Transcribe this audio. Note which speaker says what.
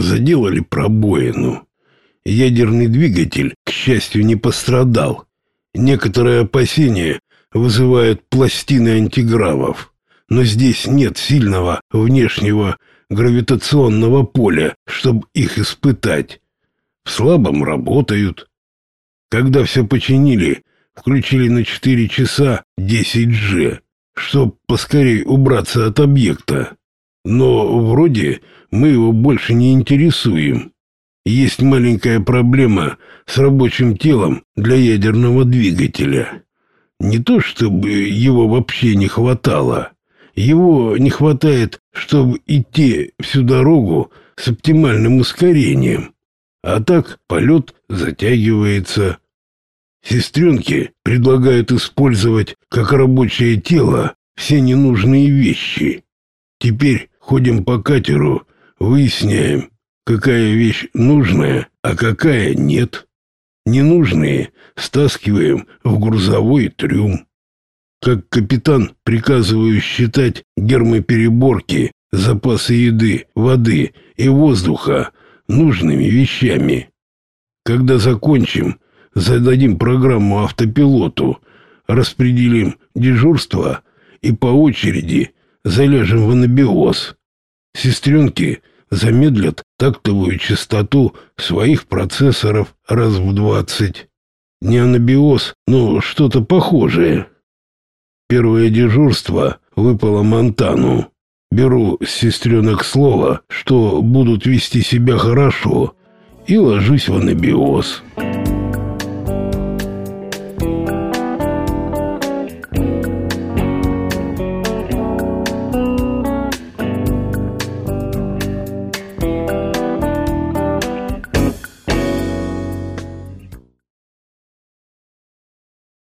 Speaker 1: заделали пробоину. Ядерный двигатель, к счастью, не пострадал. Некоторые опасения вызывают пластины антигравов, но здесь нет сильного внешнего гравитационного поля, чтобы их испытать. В слабом работают. Когда все починили, включили на 4 часа 10G, чтобы поскорей убраться от объекта. Но вроде мы его больше не интересуем. Есть маленькая проблема с рабочим телом для ядерного двигателя. Не то чтобы его вообще не хватало. Его не хватает, чтобы идти всю дорогу с оптимальным ускорением. А так полет затягивается. Сестренки предлагают использовать как рабочее тело все ненужные вещи. Теперь ходим по катеру, выясняем, какая вещь нужная, а какая нет. Ненужные стаскиваем в грузовой трюм. Как капитан приказываю считать гермопереборки, запасы еды, воды и воздуха нужными вещами. Когда закончим, зададим программу автопилоту, распределим дежурство и по очереди заляжем в анабиоз. Сестренки замедлят тактовую частоту своих процессоров раз в двадцать. Не анабиоз, но что-то похожее. Первое дежурство выпало Монтану. Беру с сестренок слово, что будут вести себя хорошо, и ложусь в анабиоз.